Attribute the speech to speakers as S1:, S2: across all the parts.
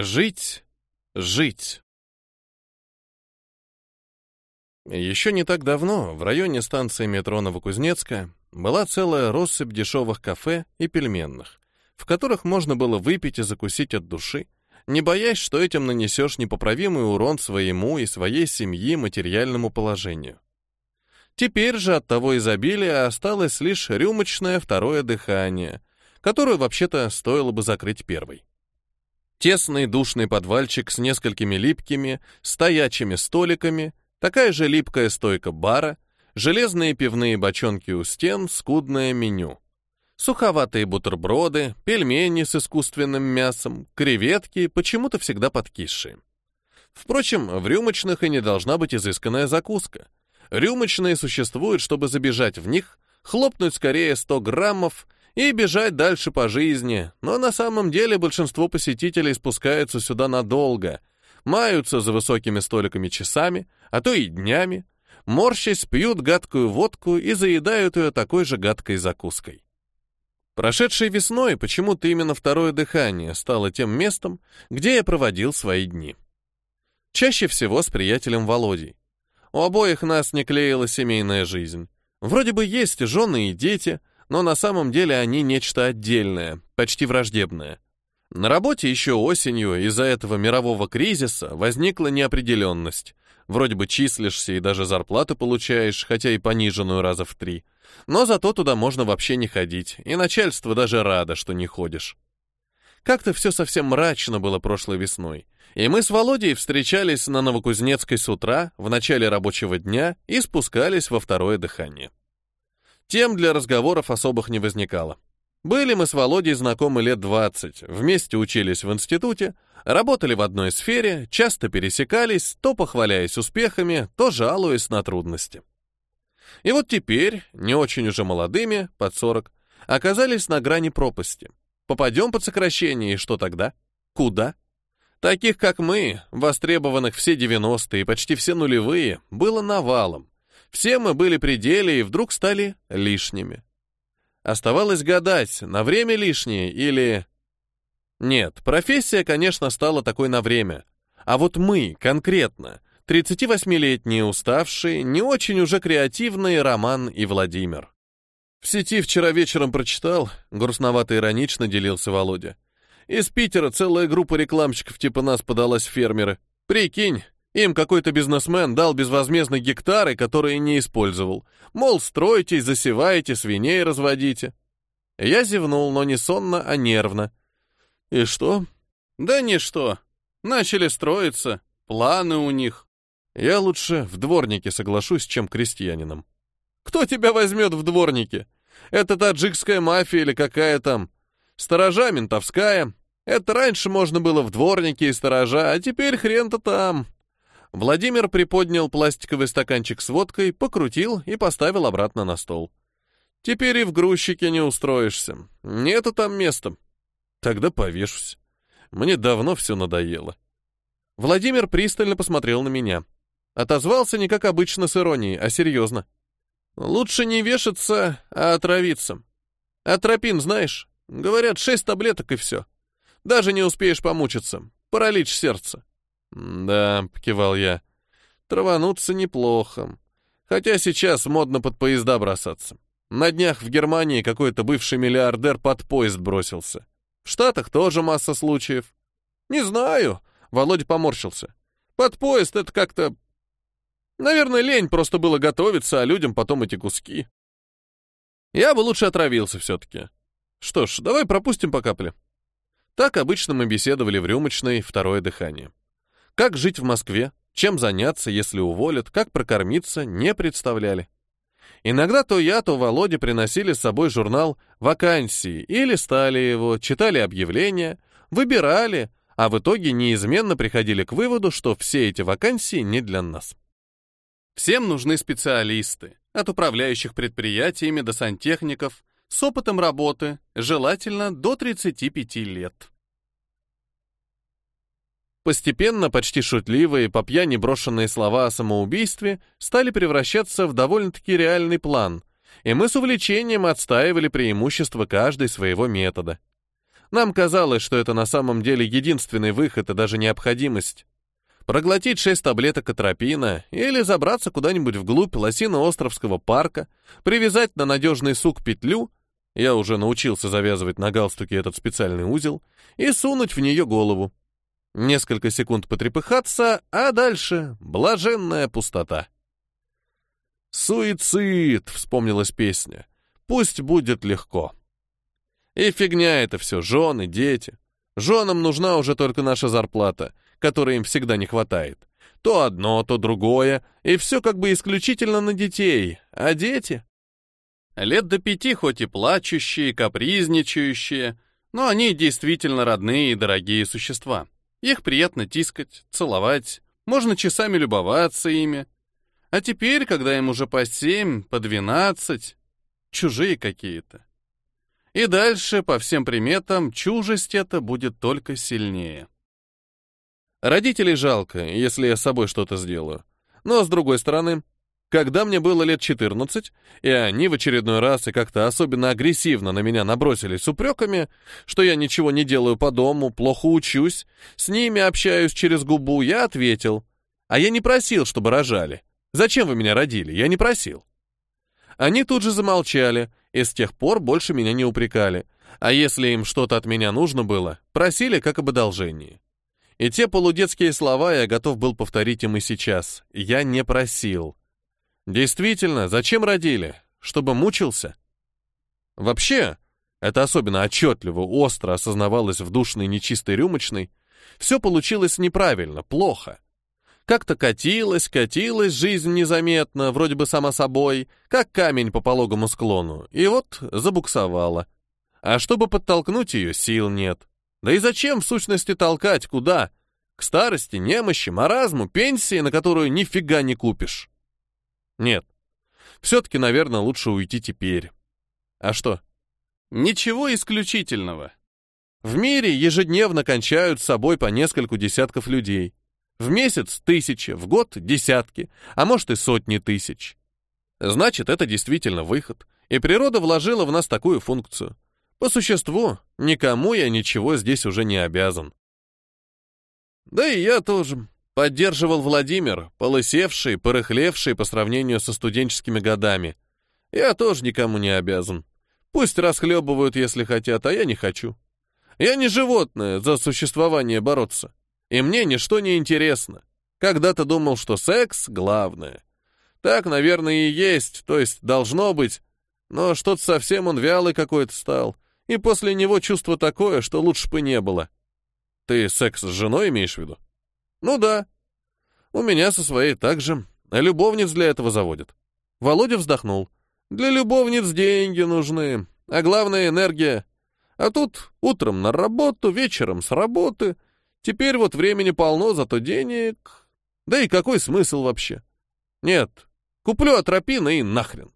S1: Жить, жить. Еще не так давно в районе станции метро Новокузнецка была целая россыпь дешевых кафе и пельменных, в которых можно было выпить и закусить от души, не боясь, что этим нанесешь непоправимый урон своему и своей семьи материальному положению. Теперь же от того изобилия осталось лишь рюмочное второе дыхание, которое вообще-то стоило бы закрыть первой. Тесный душный подвальчик с несколькими липкими, стоячими столиками, такая же липкая стойка бара, железные пивные бочонки у стен, скудное меню. Суховатые бутерброды, пельмени с искусственным мясом, креветки, почему-то всегда подкисшие. Впрочем, в рюмочных и не должна быть изысканная закуска. Рюмочные существуют, чтобы забежать в них, хлопнуть скорее 100 граммов и бежать дальше по жизни, но на самом деле большинство посетителей спускаются сюда надолго, маются за высокими столиками часами, а то и днями, морщась пьют гадкую водку и заедают ее такой же гадкой закуской. Прошедшей весной почему-то именно второе дыхание стало тем местом, где я проводил свои дни. Чаще всего с приятелем Володей. У обоих нас не клеила семейная жизнь. Вроде бы есть жены и дети, но на самом деле они нечто отдельное, почти враждебное. На работе еще осенью из-за этого мирового кризиса возникла неопределенность. Вроде бы числишься и даже зарплату получаешь, хотя и пониженную раза в три. Но зато туда можно вообще не ходить, и начальство даже радо, что не ходишь. Как-то все совсем мрачно было прошлой весной, и мы с Володей встречались на Новокузнецкой с утра, в начале рабочего дня, и спускались во второе дыхание. Тем для разговоров особых не возникало. Были мы с Володей знакомы лет 20, вместе учились в институте, работали в одной сфере, часто пересекались, то похваляясь успехами, то жалуясь на трудности. И вот теперь, не очень уже молодыми, под 40, оказались на грани пропасти. Попадем под сокращение, и что тогда? Куда? Таких, как мы, востребованных все 90-е и почти все нулевые, было навалом. Все мы были при и вдруг стали лишними. Оставалось гадать, на время лишние или... Нет, профессия, конечно, стала такой на время. А вот мы, конкретно, 38-летние уставшие, не очень уже креативные Роман и Владимир. В сети вчера вечером прочитал, грустновато-иронично делился Володя. Из Питера целая группа рекламщиков типа нас подалась в фермеры. Прикинь, им какой-то бизнесмен дал безвозмездно гектары, которые не использовал. Мол, стройтесь, засевайте, свиней разводите. Я зевнул, но не сонно, а нервно. И что? Да ничто. Начали строиться, планы у них. Я лучше в дворнике соглашусь, чем крестьянином. Кто тебя возьмет в дворнике? Это таджикская мафия или какая там? Сторожа ментовская. Это раньше можно было в дворнике и сторожа, а теперь хрен-то там. Владимир приподнял пластиковый стаканчик с водкой, покрутил и поставил обратно на стол. «Теперь и в грузчике не устроишься. Нету там места. Тогда повешусь. Мне давно все надоело». Владимир пристально посмотрел на меня. Отозвался не как обычно с иронией, а серьезно. «Лучше не вешаться, а отравиться. Атропин знаешь? Говорят, шесть таблеток и все. Даже не успеешь помучиться. Паралич сердца. «Да», — покивал я, — «травануться неплохо. Хотя сейчас модно под поезда бросаться. На днях в Германии какой-то бывший миллиардер под поезд бросился. В Штатах тоже масса случаев». «Не знаю», — Володя поморщился. «Под поезд это как-то... Наверное, лень просто было готовиться, а людям потом эти куски. Я бы лучше отравился все-таки. Что ж, давай пропустим по капле». Так обычно мы беседовали в рюмочной «Второе дыхание». Как жить в Москве, чем заняться, если уволят, как прокормиться, не представляли. Иногда то я, то Володя приносили с собой журнал «Вакансии» и листали его, читали объявления, выбирали, а в итоге неизменно приходили к выводу, что все эти вакансии не для нас. Всем нужны специалисты, от управляющих предприятиями до сантехников, с опытом работы, желательно до 35 лет. Постепенно почти шутливые, по пьяни брошенные слова о самоубийстве стали превращаться в довольно-таки реальный план, и мы с увлечением отстаивали преимущество каждой своего метода. Нам казалось, что это на самом деле единственный выход и даже необходимость. Проглотить шесть таблеток атропина или забраться куда-нибудь вглубь Лосино-Островского парка, привязать на надежный сук петлю, я уже научился завязывать на галстуке этот специальный узел, и сунуть в нее голову. Несколько секунд потрепыхаться, а дальше блаженная пустота. «Суицид!» — вспомнилась песня. «Пусть будет легко». И фигня это все, жены, дети. Женам нужна уже только наша зарплата, которой им всегда не хватает. То одно, то другое, и все как бы исключительно на детей. А дети? Лет до пяти хоть и плачущие, капризничающие, но они действительно родные и дорогие существа. Их приятно тискать, целовать, можно часами любоваться ими. А теперь, когда им уже по семь, по двенадцать, чужие какие-то. И дальше, по всем приметам, чужесть эта будет только сильнее. Родителей жалко, если я с собой что-то сделаю. Но, с другой стороны, когда мне было лет 14, и они в очередной раз и как-то особенно агрессивно на меня набросились с упреками, что я ничего не делаю по дому, плохо учусь, с ними общаюсь через губу, я ответил. А я не просил, чтобы рожали. Зачем вы меня родили? Я не просил. Они тут же замолчали, и с тех пор больше меня не упрекали. А если им что-то от меня нужно было, просили как об одолжении. И те полудетские слова я готов был повторить им и сейчас. Я не просил. Действительно, зачем родили? Чтобы мучился? Вообще, это особенно отчетливо, остро осознавалось в душной нечистой рюмочной, все получилось неправильно, плохо. Как-то катилась, катилась жизнь незаметно, вроде бы сама собой, как камень по пологому склону, и вот забуксовала. А чтобы подтолкнуть ее, сил нет. Да и зачем, в сущности, толкать? Куда? К старости, немощи, маразму, пенсии, на которую нифига не купишь. Нет. Все-таки, наверное, лучше уйти теперь. А что? Ничего исключительного. В мире ежедневно кончают с собой по нескольку десятков людей. В месяц тысячи, в год десятки, а может и сотни тысяч. Значит, это действительно выход, и природа вложила в нас такую функцию. По существу, никому я ничего здесь уже не обязан. Да и я тоже поддерживал Владимир, полысевший, порыхлевший по сравнению со студенческими годами. Я тоже никому не обязан. Пусть расхлебывают, если хотят, а я не хочу. Я не животное за существование бороться. И мне ничто не интересно. Когда-то думал, что секс — главное. Так, наверное, и есть, то есть должно быть. Но что-то совсем он вялый какой-то стал. И после него чувство такое, что лучше бы не было. Ты секс с женой имеешь в виду? Ну да. У меня со своей так же. Любовниц для этого заводят. Володя вздохнул. Для любовниц деньги нужны, а главное энергия. А тут утром на работу, вечером с работы — Теперь вот времени полно, зато денег... Да и какой смысл вообще? Нет, куплю атропина и нахрен.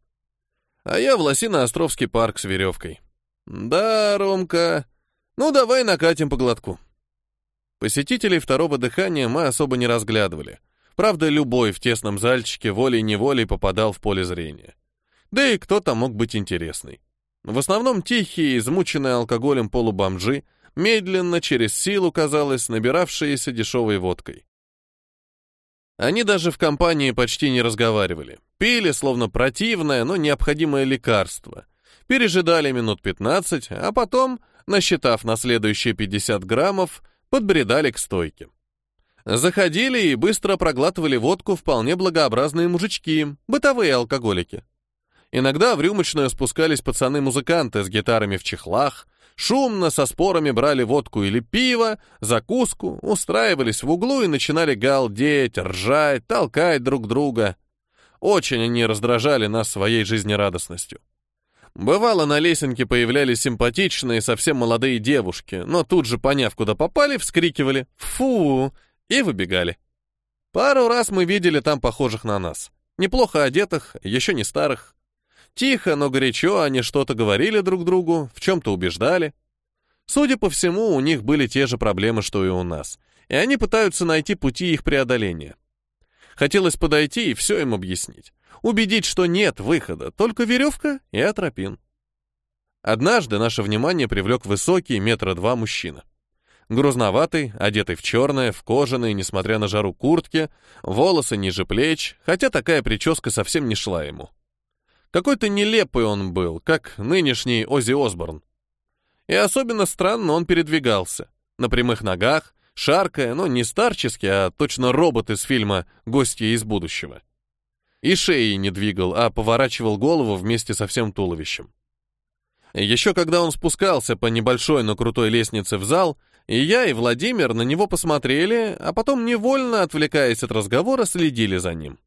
S1: А я в Лосино-Островский парк с веревкой. Да, Ромка, ну давай накатим по глотку. Посетителей второго дыхания мы особо не разглядывали. Правда, любой в тесном зальчике волей-неволей попадал в поле зрения. Да и кто там мог быть интересный. В основном тихие, измученные алкоголем полубомжи, медленно, через силу, казалось, набиравшиеся дешевой водкой. Они даже в компании почти не разговаривали. Пили, словно противное, но необходимое лекарство. Пережидали минут 15, а потом, насчитав на следующие 50 граммов, подбредали к стойке. Заходили и быстро проглатывали водку вполне благообразные мужички, бытовые алкоголики. Иногда в рюмочную спускались пацаны-музыканты с гитарами в чехлах, шумно со спорами брали водку или пиво, закуску, устраивались в углу и начинали галдеть, ржать, толкать друг друга. Очень они раздражали нас своей жизнерадостностью. Бывало, на лесенке появлялись симпатичные, совсем молодые девушки, но тут же, поняв, куда попали, вскрикивали «Фу!» и выбегали. Пару раз мы видели там похожих на нас. Неплохо одетых, еще не старых. Тихо, но горячо они что-то говорили друг другу, в чем-то убеждали. Судя по всему, у них были те же проблемы, что и у нас, и они пытаются найти пути их преодоления. Хотелось подойти и все им объяснить. Убедить, что нет выхода, только веревка и атропин. Однажды наше внимание привлек высокий метра два мужчина. Грузноватый, одетый в черное, в кожаные, несмотря на жару куртки, волосы ниже плеч, хотя такая прическа совсем не шла ему. Какой-то нелепый он был, как нынешний Оззи Осборн. И особенно странно он передвигался. На прямых ногах, шаркая, но не старчески, а точно робот из фильма «Гости из будущего». И шеей не двигал, а поворачивал голову вместе со всем туловищем. Еще когда он спускался по небольшой, но крутой лестнице в зал, и я, и Владимир на него посмотрели, а потом, невольно отвлекаясь от разговора, следили за ним.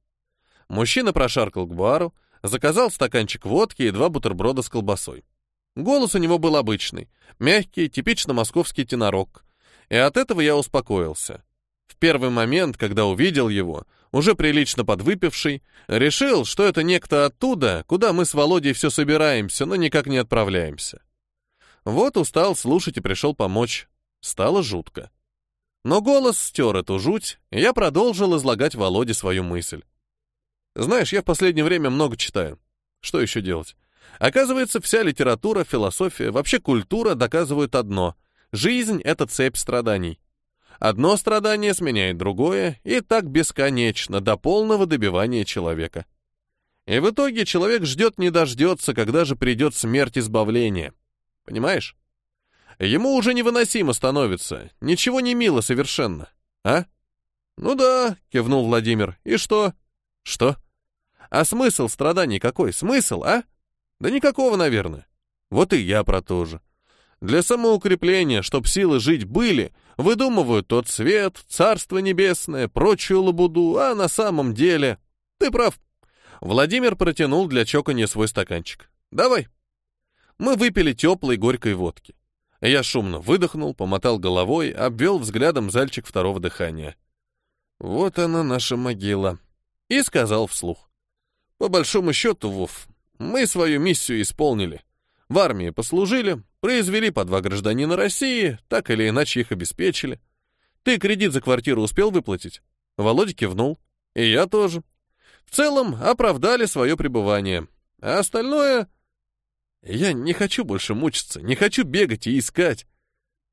S1: Мужчина прошаркал к бару, заказал стаканчик водки и два бутерброда с колбасой. Голос у него был обычный, мягкий, типично московский тенорок. И от этого я успокоился. В первый момент, когда увидел его, уже прилично подвыпивший, решил, что это некто оттуда, куда мы с Володей все собираемся, но никак не отправляемся. Вот устал слушать и пришел помочь. Стало жутко. Но голос стер эту жуть, и я продолжил излагать Володе свою мысль. Знаешь, я в последнее время много читаю. Что еще делать? Оказывается, вся литература, философия, вообще культура доказывают одно. Жизнь — это цепь страданий. Одно страдание сменяет другое, и так бесконечно, до полного добивания человека. И в итоге человек ждет не дождется, когда же придет смерть избавления. Понимаешь? Ему уже невыносимо становится, ничего не мило совершенно. А? Ну да, кивнул Владимир. И что? Что? А смысл страданий какой? Смысл, а? Да никакого, наверное. Вот и я про то же. Для самоукрепления, чтоб силы жить были, выдумывают тот свет, царство небесное, прочую лабуду, а на самом деле... Ты прав. Владимир протянул для чоканья свой стаканчик. Давай. Мы выпили теплой горькой водки. Я шумно выдохнул, помотал головой, обвел взглядом зальчик второго дыхания. «Вот она, наша могила», и сказал вслух. «По большому счету, Вов, мы свою миссию исполнили. В армии послужили, произвели по два гражданина России, так или иначе их обеспечили. Ты кредит за квартиру успел выплатить?» Володя кивнул. «И я тоже. В целом, оправдали свое пребывание. А остальное я не хочу больше мучиться, не хочу бегать и искать.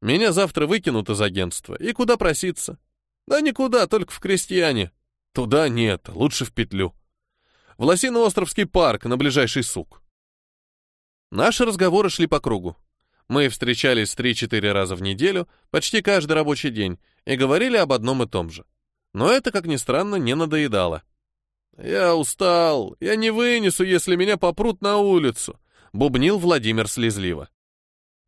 S1: Меня завтра выкинут из агентства. И куда проситься? Да никуда, только в крестьяне. Туда нет, лучше в петлю. В Лосино-Островский парк, на ближайший сук. Наши разговоры шли по кругу. Мы встречались 3-4 раза в неделю, почти каждый рабочий день, и говорили об одном и том же. Но это, как ни странно, не надоедало. «Я устал, я не вынесу, если меня попрут на улицу бубнил Владимир слезливо.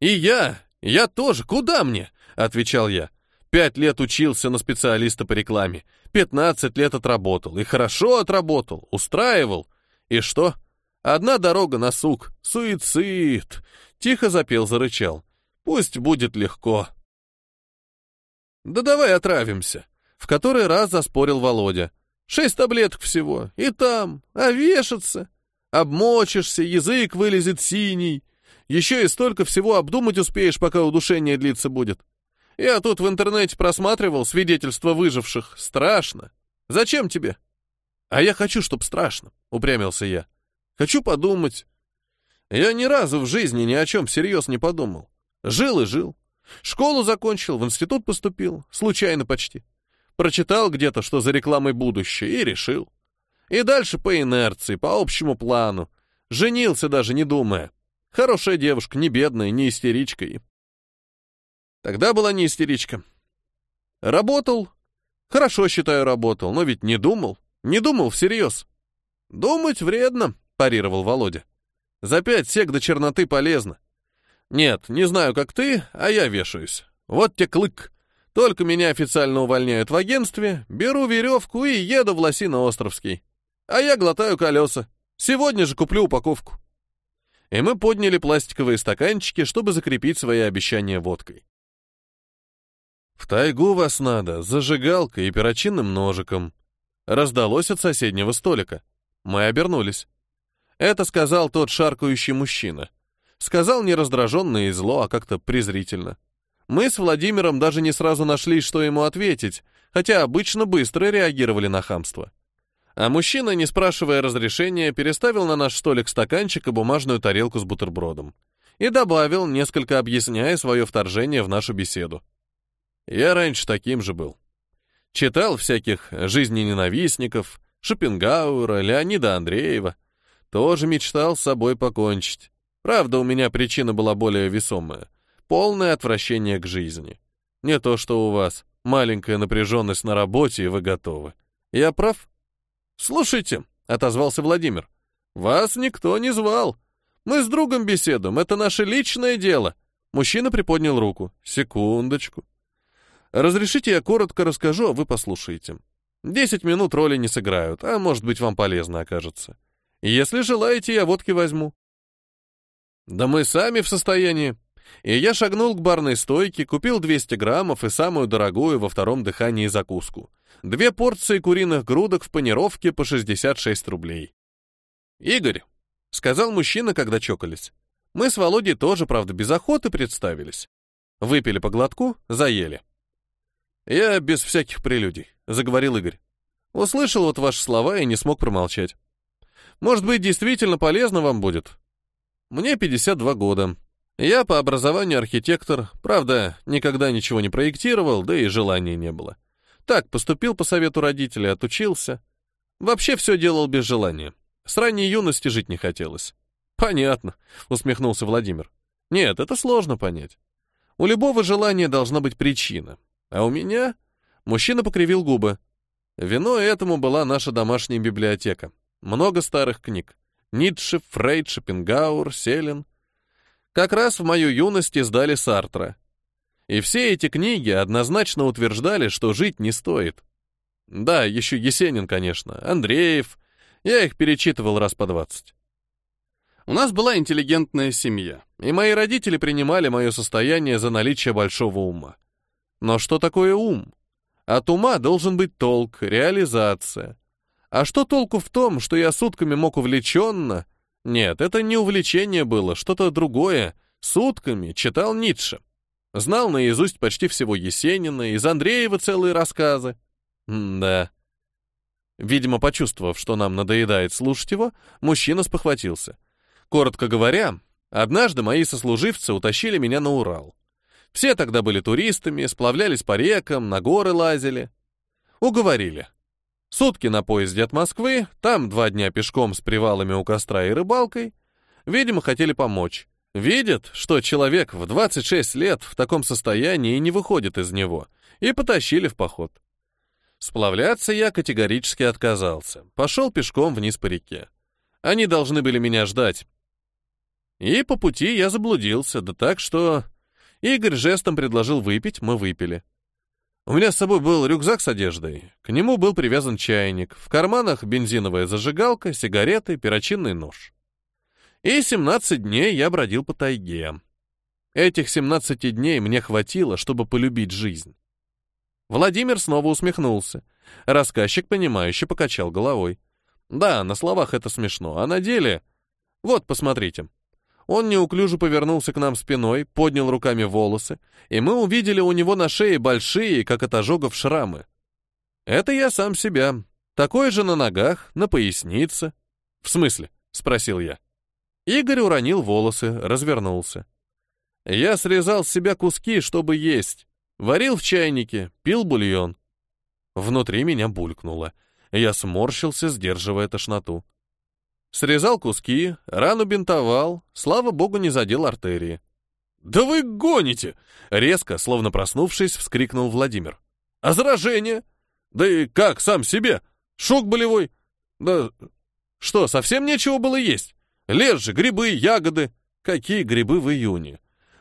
S1: «И я, я тоже, куда мне?» — отвечал я. «Пять лет учился на специалиста по рекламе, пятнадцать лет отработал, и хорошо отработал, устраивал. И что? Одна дорога на сук, суицид!» Тихо запел, зарычал. «Пусть будет легко». «Да давай отравимся», — в который раз заспорил Володя. «Шесть таблеток всего, и там, а вешаться...» Обмочишься, язык вылезет синий. Еще и столько всего обдумать успеешь, пока удушение длиться будет. Я тут в интернете просматривал свидетельства выживших. Страшно. Зачем тебе? А я хочу, чтоб страшно, упрямился я. Хочу подумать. Я ни разу в жизни ни о чем всерьез не подумал. Жил и жил. Школу закончил, в институт поступил, случайно почти. Прочитал где-то, что за рекламой будущее, и решил. И дальше по инерции, по общему плану. Женился даже не думая. Хорошая девушка, не бедная, не истеричка. Тогда была не истеричка. Работал. Хорошо, считаю, работал, но ведь не думал. Не думал всерьез. Думать вредно, парировал Володя. За пять сек до черноты полезно. Нет, не знаю, как ты, а я вешаюсь. Вот те клык. Только меня официально увольняют в агентстве, беру веревку и еду в Лосино-Островский. А я глотаю колеса. Сегодня же куплю упаковку. И мы подняли пластиковые стаканчики, чтобы закрепить свои обещания водкой. В тайгу вас надо, зажигалкой и перочинным ножиком. Раздалось от соседнего столика. Мы обернулись. Это сказал тот шаркающий мужчина. Сказал не раздраженно и зло, а как-то презрительно. Мы с Владимиром даже не сразу нашли, что ему ответить, хотя обычно быстро реагировали на хамство. А мужчина, не спрашивая разрешения, переставил на наш столик стаканчик и бумажную тарелку с бутербродом. и добавил, несколько объясняя свое вторжение в нашу беседу. Я раньше таким же был. Читал всяких жизнененавистников, Шопенгауэра, Леонида Андреева. Тоже мечтал с собой покончить. Правда, у меня причина была более весомая. Полное отвращение к жизни. Не то, что у вас. Маленькая напряженность на работе, и вы готовы. Я прав? Слушайте, — отозвался Владимир. Вас никто не звал. Мы с другом беседуем, это наше личное дело. Мужчина приподнял руку. Секундочку. Разрешите я коротко расскажу, а вы послушаете. Десять минут роли не сыграют, а может быть вам полезно окажется. Если желаете, я водки возьму. Да мы сами в состоянии. И я шагнул к барной стойке, купил 200 граммов и самую дорогую во втором дыхании закуску. Две порции куриных грудок в панировке по 66 рублей. «Игорь», — сказал мужчина, когда чокались. Мы с Володей тоже, правда, без охоты представились. Выпили по глотку, заели. «Я без всяких прелюдий», — заговорил Игорь. «Услышал вот ваши слова и не смог промолчать. Может быть, действительно полезно вам будет? Мне 52 года. Я по образованию архитектор, правда, никогда ничего не проектировал, да и желания не было. Так, поступил по совету родителей, отучился. Вообще все делал без желания. С ранней юности жить не хотелось». «Понятно», — усмехнулся Владимир. «Нет, это сложно понять. У любого желания должна быть причина. А у меня... Мужчина покривил губы. Вино этому была наша домашняя библиотека. Много старых книг. Ницше, Фрейд, Шопенгауэр, Селин. Как раз в мою юность издали Сартра. И все эти книги однозначно утверждали, что жить не стоит. Да, еще Есенин, конечно, Андреев. Я их перечитывал раз по двадцать. У нас была интеллигентная семья, и мои родители принимали мое состояние за наличие большого ума. Но что такое ум? От ума должен быть толк, реализация. А что толку в том, что я сутками мог увлеченно? Нет, это не увлечение было, что-то другое. Сутками читал Ницше. Знал наизусть почти всего Есенина, из Андреева целые рассказы. М да. Видимо, почувствовав, что нам надоедает слушать его, мужчина спохватился. Коротко говоря, однажды мои сослуживцы утащили меня на Урал. Все тогда были туристами, сплавлялись по рекам, на горы лазили. Уговорили. Сутки на поезде от Москвы, там два дня пешком с привалами у костра и рыбалкой. Видимо, хотели помочь. Видят, что человек в 26 лет в таком состоянии не выходит из него, и потащили в поход. Сплавляться я категорически отказался. Пошел пешком вниз по реке. Они должны были меня ждать. И по пути я заблудился, да так, что Игорь жестом предложил выпить, мы выпили. У меня с собой был рюкзак с одеждой. К нему был привязан чайник. В карманах бензиновая зажигалка, сигареты, перочинный нож. И 17 дней я бродил по тайге. Этих 17 дней мне хватило, чтобы полюбить жизнь. Владимир снова усмехнулся. Рассказчик, понимающе покачал головой. Да, на словах это смешно, а на деле... Вот, посмотрите. Он неуклюже повернулся к нам спиной, поднял руками волосы, и мы увидели у него на шее большие, как от ожогов, шрамы. Это я сам себя. Такой же на ногах, на пояснице. В смысле? Спросил я. Игорь уронил волосы, развернулся. Я срезал с себя куски, чтобы есть. Варил в чайнике, пил бульон. Внутри меня булькнуло. Я сморщился, сдерживая тошноту. Срезал куски, рану бинтовал, слава богу, не задел артерии. «Да вы гоните!» — резко, словно проснувшись, вскрикнул Владимир. «А заражение? Да и как сам себе? Шок болевой? Да что, совсем нечего было есть? Лес же, грибы, ягоды. Какие грибы в июне?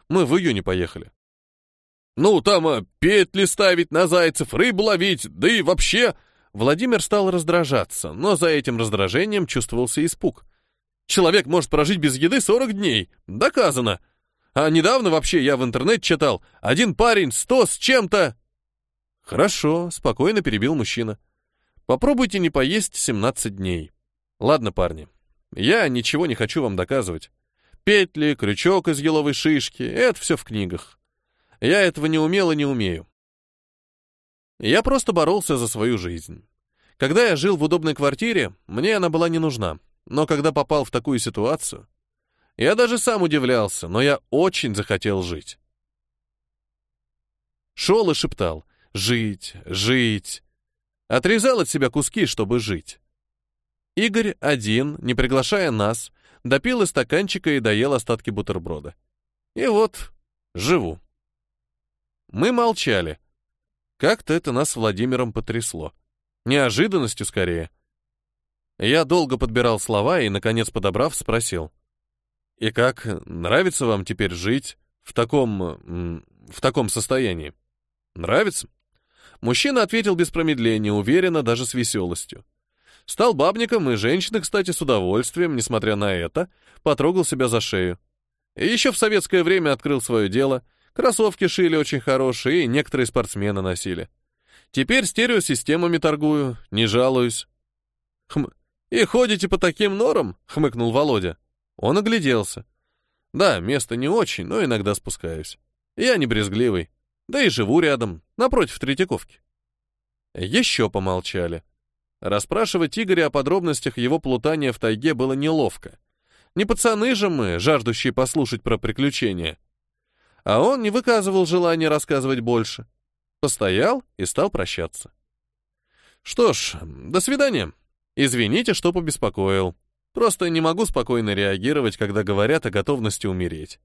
S1: Мы в июне поехали. Ну, там а, петли ставить на зайцев, рыбу ловить, да и вообще...» Владимир стал раздражаться, но за этим раздражением чувствовался испуг. Человек может прожить без еды 40 дней. Доказано. А недавно вообще я в интернет читал. Один парень сто с чем-то... Хорошо, спокойно перебил мужчина. Попробуйте не поесть 17 дней. Ладно, парни. Я ничего не хочу вам доказывать. Петли, крючок из еловой шишки — это все в книгах. Я этого не умел и не умею. Я просто боролся за свою жизнь. Когда я жил в удобной квартире, мне она была не нужна. Но когда попал в такую ситуацию, Я даже сам удивлялся, но я очень захотел жить. Шел и шептал «Жить, жить». Отрезал от себя куски, чтобы жить. Игорь один, не приглашая нас, допил из стаканчика и доел остатки бутерброда. И вот, живу. Мы молчали. Как-то это нас с Владимиром потрясло. Неожиданностью скорее. Я долго подбирал слова и, наконец, подобрав, спросил. «И как, нравится вам теперь жить в таком... в таком состоянии?» «Нравится?» Мужчина ответил без промедления, уверенно, даже с веселостью. Стал бабником, и женщина, кстати, с удовольствием, несмотря на это, потрогал себя за шею. И еще в советское время открыл свое дело. Кроссовки шили очень хорошие, и некоторые спортсмены носили. Теперь стереосистемами торгую, не жалуюсь. Хм, и ходите по таким норам? Хмыкнул Володя. Он огляделся. Да, место не очень, но иногда спускаюсь. Я не брезгливый. Да и живу рядом, напротив Третьяковки. Еще помолчали. Расспрашивать Игоря о подробностях его плутания в тайге было неловко. Не пацаны же мы, жаждущие послушать про приключения. А он не выказывал желания рассказывать больше. Постоял и стал прощаться. Что ж, до свидания. Извините, что побеспокоил. Просто не могу спокойно реагировать, когда говорят о готовности умереть.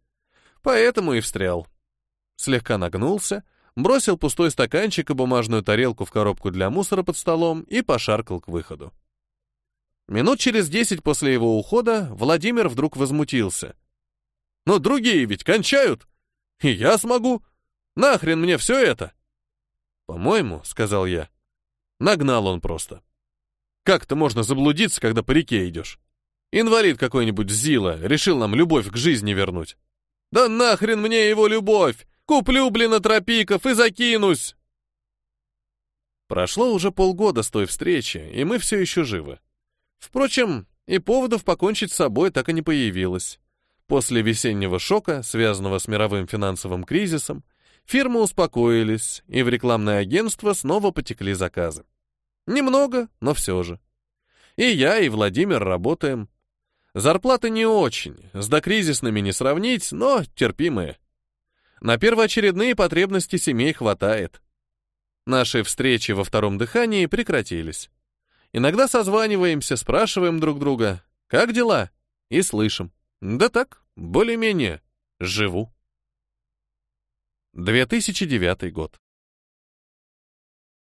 S1: Поэтому и встрял. Слегка нагнулся, бросил пустой стаканчик и бумажную тарелку в коробку для мусора под столом и пошаркал к выходу. Минут через десять после его ухода Владимир вдруг возмутился. «Ну, другие ведь кончают! И я смогу! Нахрен мне все это?» «По-моему, — сказал я, — нагнал он просто. Как-то можно заблудиться, когда по реке идешь. Инвалид какой-нибудь Зила решил нам любовь к жизни вернуть. Да нахрен мне его любовь! Куплю, блин, атропиков и закинусь!» Прошло уже полгода с той встречи, и мы все еще живы. Впрочем, и поводов покончить с собой так и не появилось. После весеннего шока, связанного с мировым финансовым кризисом, фирмы успокоились, и в рекламное агентство снова потекли заказы. Немного, но все же. И я, и Владимир работаем. Зарплаты не очень, с докризисными не сравнить, но терпимые. На первоочередные потребности семей хватает. Наши встречи во втором дыхании прекратились. Иногда созваниваемся, спрашиваем друг друга, как дела, и слышим. Да так, более-менее, живу. 2009 год.